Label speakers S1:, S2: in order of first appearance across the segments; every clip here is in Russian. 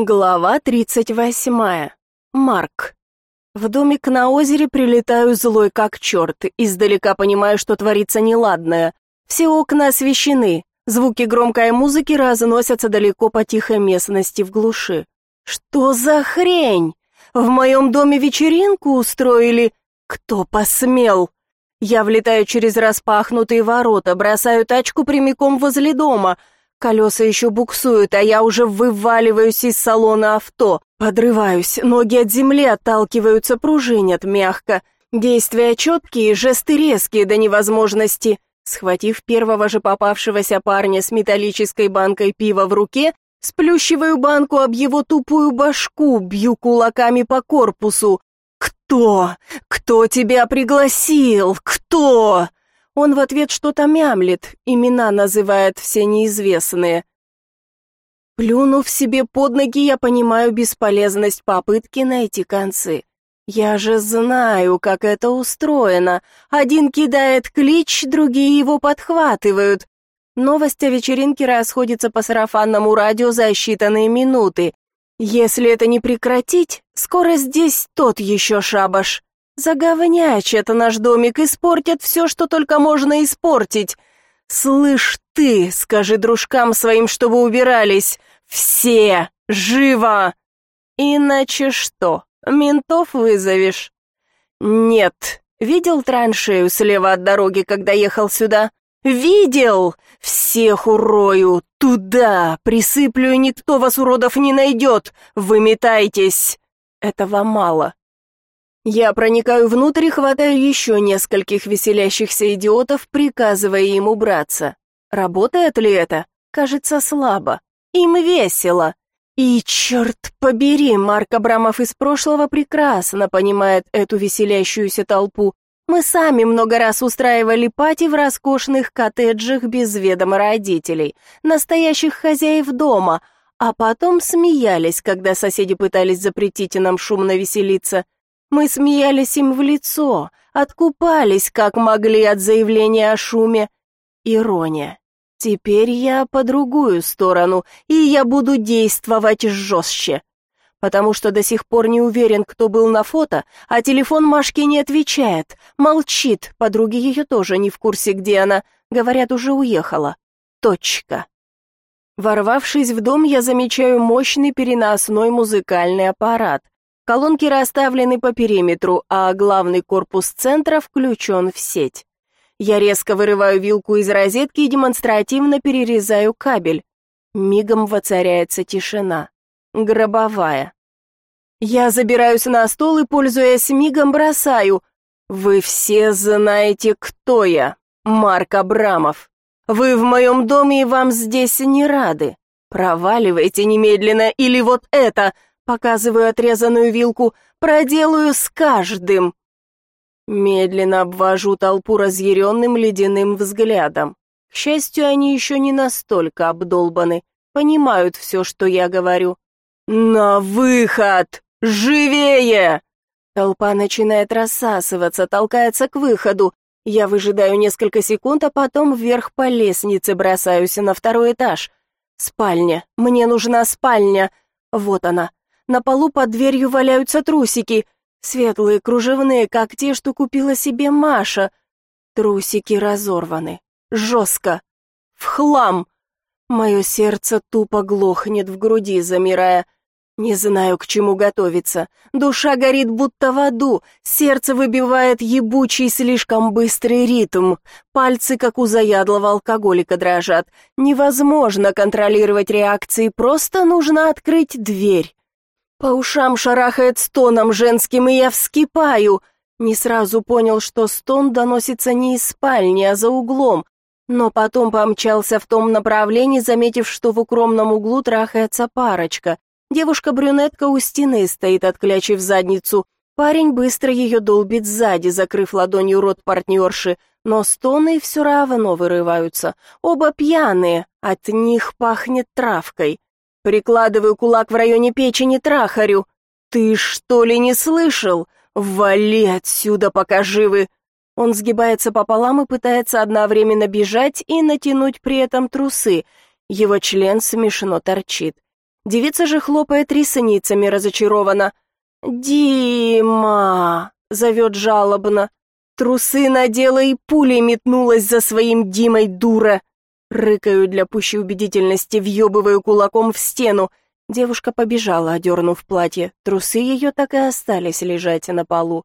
S1: Глава 38. Марк. В домик на озере прилетаю злой как черт, издалека понимаю, что творится неладное. Все окна освещены, звуки громкой музыки разносятся далеко по тихой местности в глуши. Что за хрень? В моем доме вечеринку устроили? Кто посмел? Я влетаю через распахнутые ворота, бросаю тачку прямиком возле дома — Колеса еще буксуют, а я уже вываливаюсь из салона авто. Подрываюсь, ноги от земли отталкиваются, пружинят мягко. Действия четкие, жесты резкие до невозможности. Схватив первого же попавшегося парня с металлической банкой пива в руке, сплющиваю банку об его тупую башку, бью кулаками по корпусу. «Кто? Кто тебя пригласил? Кто?» Он в ответ что-то мямлит, имена называет все неизвестные. Плюнув себе под ноги, я понимаю бесполезность попытки найти концы. Я же знаю, как это устроено. Один кидает клич, другие его подхватывают. Новость о вечеринке расходится по сарафанному радио за считанные минуты. Если это не прекратить, скоро здесь тот еще шабаш. Заговнячат наш домик, испортят все, что только можно испортить. Слышь ты, скажи дружкам своим, чтобы убирались. Все! Живо! Иначе что, ментов вызовешь? Нет. Видел траншею слева от дороги, когда ехал сюда? Видел! Всех урою! Туда! Присыплю, и никто вас, уродов, не найдет! Выметайтесь! Этого мало. Я проникаю внутрь и хватаю еще нескольких веселящихся идиотов, приказывая им убраться. Работает ли это? Кажется, слабо. Им весело. И, черт побери, Марк Абрамов из прошлого прекрасно понимает эту веселящуюся толпу. Мы сами много раз устраивали пати в роскошных коттеджах без ведома родителей, настоящих хозяев дома, а потом смеялись, когда соседи пытались запретить нам шумно веселиться. Мы смеялись им в лицо, откупались, как могли от заявления о шуме. Ирония. Теперь я по другую сторону, и я буду действовать жестче. Потому что до сих пор не уверен, кто был на фото, а телефон Машки не отвечает, молчит, подруги ее тоже не в курсе, где она, говорят, уже уехала. Точка. Ворвавшись в дом, я замечаю мощный переносной музыкальный аппарат. Колонки расставлены по периметру, а главный корпус центра включен в сеть. Я резко вырываю вилку из розетки и демонстративно перерезаю кабель. Мигом воцаряется тишина. Гробовая. Я забираюсь на стол и, пользуясь мигом, бросаю. Вы все знаете, кто я. Марк Абрамов. Вы в моем доме и вам здесь не рады. Проваливайте немедленно, или вот это — Показываю отрезанную вилку. Проделаю с каждым. Медленно обвожу толпу разъяренным ледяным взглядом. К счастью, они еще не настолько обдолбаны. Понимают все, что я говорю. «На выход! Живее!» Толпа начинает рассасываться, толкается к выходу. Я выжидаю несколько секунд, а потом вверх по лестнице бросаюсь на второй этаж. Спальня. Мне нужна спальня. Вот она. На полу под дверью валяются трусики, светлые, кружевные, как те, что купила себе Маша. Трусики разорваны. Жестко. В хлам. Мое сердце тупо глохнет в груди, замирая. Не знаю, к чему готовиться. Душа горит будто в аду, сердце выбивает ебучий слишком быстрый ритм. Пальцы, как у заядлого алкоголика, дрожат. Невозможно контролировать реакции, просто нужно открыть дверь. По ушам шарахает стоном женским, и я вскипаю. Не сразу понял, что стон доносится не из спальни, а за углом, но потом помчался в том направлении, заметив, что в укромном углу трахается парочка. Девушка-брюнетка у стены стоит, отклячив задницу. Парень быстро ее долбит сзади, закрыв ладонью рот партнерши, но стоны все равно вырываются. Оба пьяные, от них пахнет травкой. Прикладываю кулак в районе печени трахарю. «Ты что ли не слышал? Вали отсюда, пока живы!» Он сгибается пополам и пытается одновременно бежать и натянуть при этом трусы. Его член смешно торчит. Девица же хлопает ресницами разочарованно. «Дима!» — зовет жалобно. Трусы надела и пулей метнулась за своим Димой, дура. Рыкаю для пущей убедительности, въебываю кулаком в стену. Девушка побежала, одернув платье. Трусы ее так и остались лежать на полу.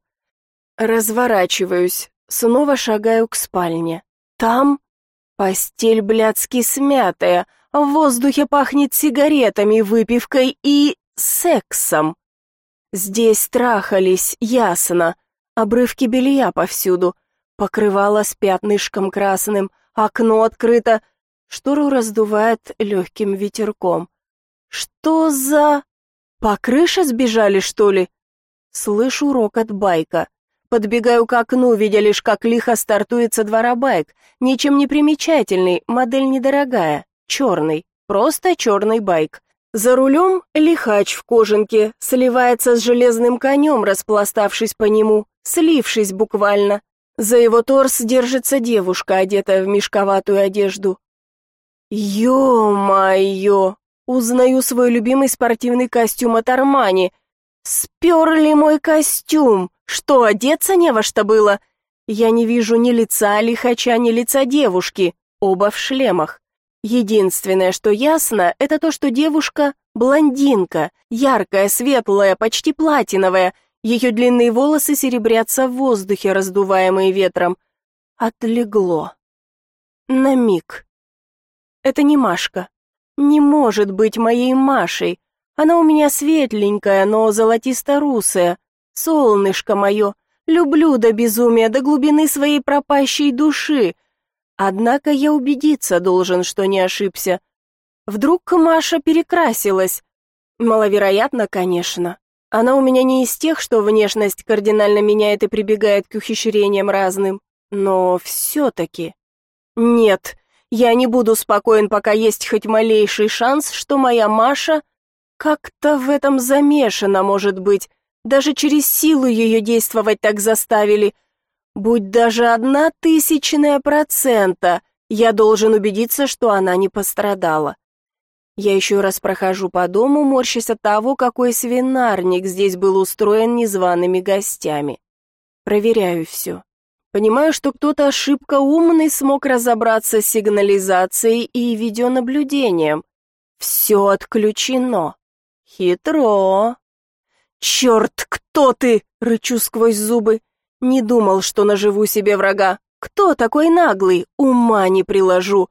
S1: Разворачиваюсь, снова шагаю к спальне. Там постель блядски смятая, в воздухе пахнет сигаретами, выпивкой и сексом. Здесь трахались, ясно. Обрывки белья повсюду. Покрывало с пятнышком красным, окно открыто, штору раздувает легким ветерком. Что за... По крыше сбежали, что ли? Слышу рокот байка. Подбегаю к окну, видя лишь, как лихо стартует со байк. Ничем не примечательный, модель недорогая, черный, просто черный байк. За рулем лихач в кожанке, сливается с железным конем, распластавшись по нему, слившись буквально. За его торс держится девушка, одетая в мешковатую одежду. Ё-моё! Узнаю свой любимый спортивный костюм от Армани. Сперли мой костюм! Что, одеться не во что было? Я не вижу ни лица лихача, ни лица девушки, оба в шлемах. Единственное, что ясно, это то, что девушка — блондинка, яркая, светлая, почти платиновая, ее длинные волосы серебрятся в воздухе, раздуваемые ветром. Отлегло. На миг. Это не Машка. Не может быть моей Машей. Она у меня светленькая, но золотисто-русая. Солнышко мое, люблю до безумия, до глубины своей пропащей души. Однако я убедиться должен, что не ошибся. Вдруг Маша перекрасилась? Маловероятно, конечно. Она у меня не из тех, что внешность кардинально меняет и прибегает к ухищрениям разным. Но все-таки... Нет, я не буду спокоен, пока есть хоть малейший шанс, что моя Маша как-то в этом замешана, может быть, даже через силу ее действовать так заставили. Будь даже одна тысячная процента, я должен убедиться, что она не пострадала. Я еще раз прохожу по дому, морщась от того, какой свинарник здесь был устроен незваными гостями. Проверяю все. Понимаю, что кто-то ошибка умный смог разобраться с сигнализацией и видеонаблюдением. Все отключено. Хитро. «Черт, кто ты?» — рычу сквозь зубы. Не думал, что наживу себе врага. Кто такой наглый? Ума не приложу.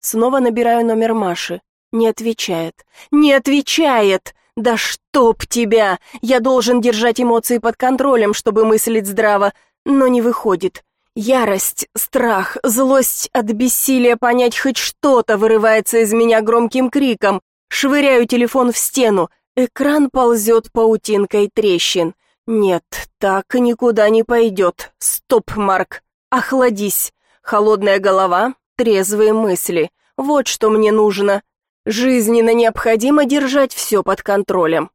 S1: Снова набираю номер Маши. Не отвечает. Не отвечает! Да чтоб тебя! Я должен держать эмоции под контролем, чтобы мыслить здраво, но не выходит. Ярость, страх, злость от бессилия понять хоть что-то вырывается из меня громким криком. Швыряю телефон в стену. Экран ползет паутинкой трещин. Нет, так никуда не пойдет. Стоп, Марк. Охладись. Холодная голова, трезвые мысли. Вот что мне нужно. Жизненно необходимо держать все под контролем.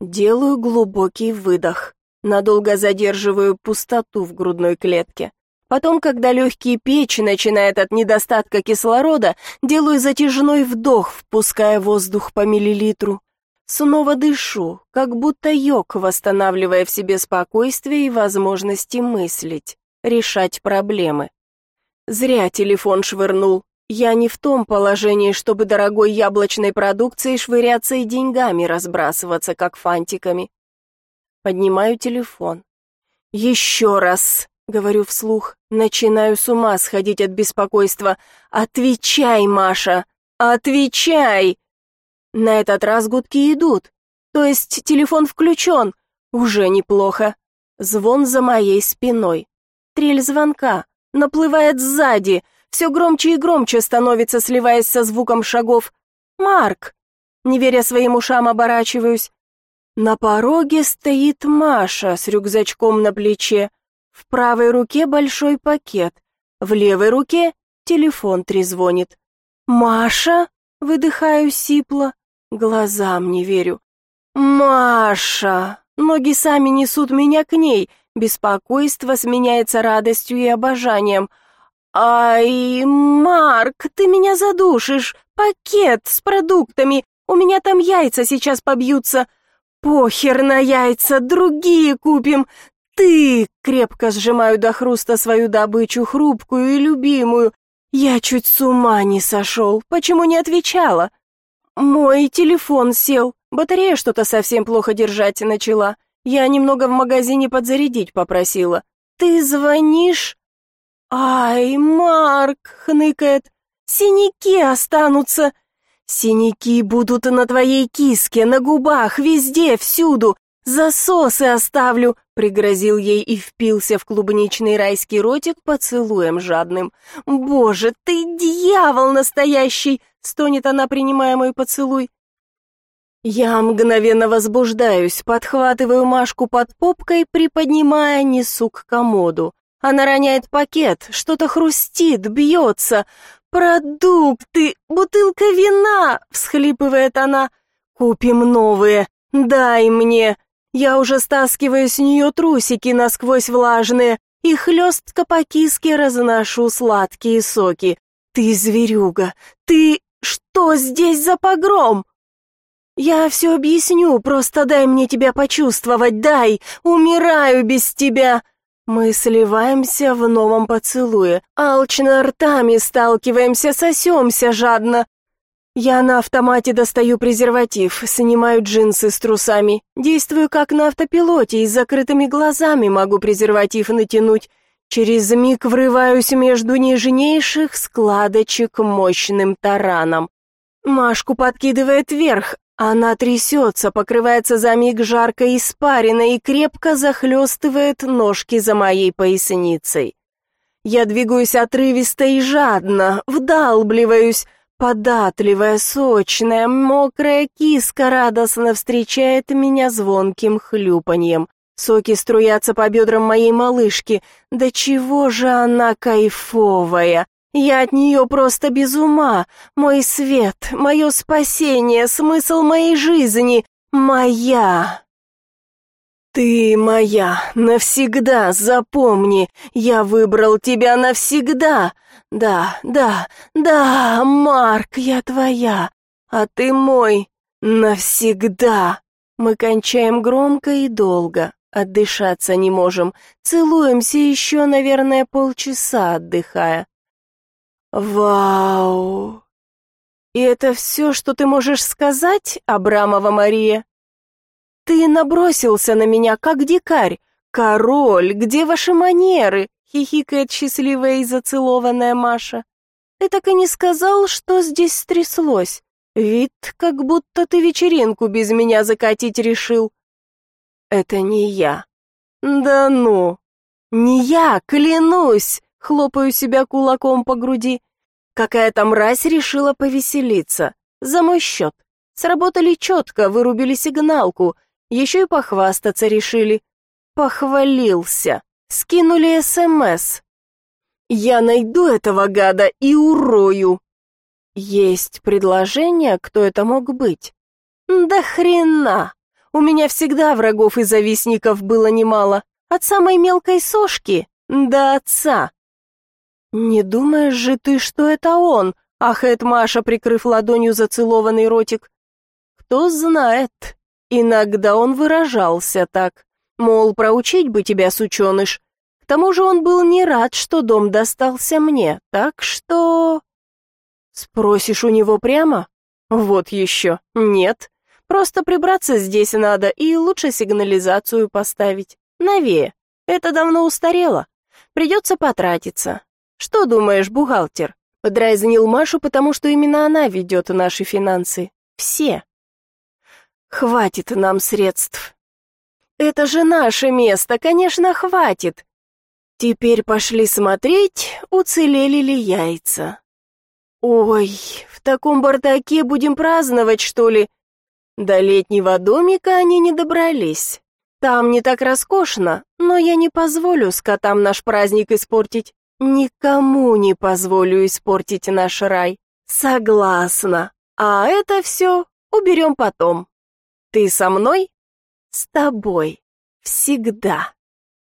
S1: Делаю глубокий выдох. Надолго задерживаю пустоту в грудной клетке. Потом, когда легкие печи начинают от недостатка кислорода, делаю затяжной вдох, впуская воздух по миллилитру. Снова дышу, как будто йог, восстанавливая в себе спокойствие и возможности мыслить, решать проблемы. Зря телефон швырнул. Я не в том положении, чтобы дорогой яблочной продукцией швыряться и деньгами разбрасываться, как фантиками. Поднимаю телефон. «Еще раз!» — говорю вслух. Начинаю с ума сходить от беспокойства. «Отвечай, Маша! Отвечай!» На этот раз гудки идут. То есть телефон включен. Уже неплохо. Звон за моей спиной. Трель звонка. Наплывает сзади. Все громче и громче становится, сливаясь со звуком шагов. «Марк!» Не веря своим ушам, оборачиваюсь. На пороге стоит Маша с рюкзачком на плече. В правой руке большой пакет. В левой руке телефон трезвонит. «Маша?» — выдыхаю сипло. Глазам не верю. «Маша!» Ноги сами несут меня к ней. Беспокойство сменяется радостью и обожанием. «Ай, Марк, ты меня задушишь! Пакет с продуктами! У меня там яйца сейчас побьются. Похер на яйца, другие купим. Ты, крепко сжимаю до хруста свою добычу, хрупкую и любимую. Я чуть с ума не сошел. Почему не отвечала? Мой телефон сел. Батарея что-то совсем плохо держать начала. Я немного в магазине подзарядить попросила. Ты звонишь? Ай, Марк, хныкает. Синяки останутся. Синяки будут на твоей киске, на губах, везде, всюду. Засосы оставлю, пригрозил ей и впился в клубничный райский ротик поцелуем жадным. Боже, ты дьявол настоящий, стонет она, принимая мой поцелуй. Я мгновенно возбуждаюсь, подхватываю Машку под попкой, приподнимая, несу к комоду. Она роняет пакет, что-то хрустит, бьется. «Продукты! Бутылка вина!» — всхлипывает она. «Купим новые! Дай мне!» Я уже стаскиваю с нее трусики насквозь влажные и хлестко по киске разношу сладкие соки. «Ты зверюга! Ты... Что здесь за погром?» «Я все объясню, просто дай мне тебя почувствовать, дай! Умираю без тебя!» Мы сливаемся в новом поцелуе, алчно ртами сталкиваемся, сосемся жадно. Я на автомате достаю презерватив, снимаю джинсы с трусами, действую как на автопилоте и с закрытыми глазами могу презерватив натянуть. Через миг врываюсь между нежнейших складочек мощным тараном. Машку подкидывает вверх, она трясется, покрывается за миг жаркой испариной и крепко захлестывает ножки за моей поясницей. Я двигаюсь отрывисто и жадно, вдалбливаюсь. Податливая, сочная, мокрая киска радостно встречает меня звонким хлюпаньем. Соки струятся по бедрам моей малышки. Да чего же она кайфовая! Я от нее просто без ума. Мой свет, мое спасение, смысл моей жизни, моя. Ты моя, навсегда, запомни, я выбрал тебя навсегда. Да, да, да, Марк, я твоя, а ты мой, навсегда. Мы кончаем громко и долго, отдышаться не можем, целуемся еще, наверное, полчаса, отдыхая. «Вау! И это все, что ты можешь сказать, Абрамова Мария? Ты набросился на меня, как дикарь. Король, где ваши манеры?» — хихикает счастливая и зацелованная Маша. «Ты так и не сказал, что здесь стряслось. Вид, как будто ты вечеринку без меня закатить решил». «Это не я». «Да ну!» «Не я, клянусь!» Хлопаю себя кулаком по груди. Какая-то мразь решила повеселиться. За мой счет. Сработали четко, вырубили сигналку. Еще и похвастаться решили. Похвалился. Скинули СМС. Я найду этого гада и урою. Есть предложение, кто это мог быть? Да хрена! У меня всегда врагов и завистников было немало. От самой мелкой сошки до отца. «Не думаешь же ты, что это он?» — ахает Маша, прикрыв ладонью зацелованный ротик. «Кто знает, иногда он выражался так, мол, проучить бы тебя, сученыш. К тому же он был не рад, что дом достался мне, так что...» «Спросишь у него прямо?» «Вот еще, нет. Просто прибраться здесь надо и лучше сигнализацию поставить. Новее. Это давно устарело. Придется потратиться. Что думаешь, бухгалтер? Подразнил Машу, потому что именно она ведет наши финансы. Все. Хватит нам средств. Это же наше место, конечно, хватит. Теперь пошли смотреть, уцелели ли яйца. Ой, в таком бардаке будем праздновать, что ли? До летнего домика они не добрались. Там не так роскошно, но я не позволю скотам наш праздник испортить. Никому не позволю испортить наш рай. Согласна. А это все уберем потом. Ты со мной? С тобой. Всегда.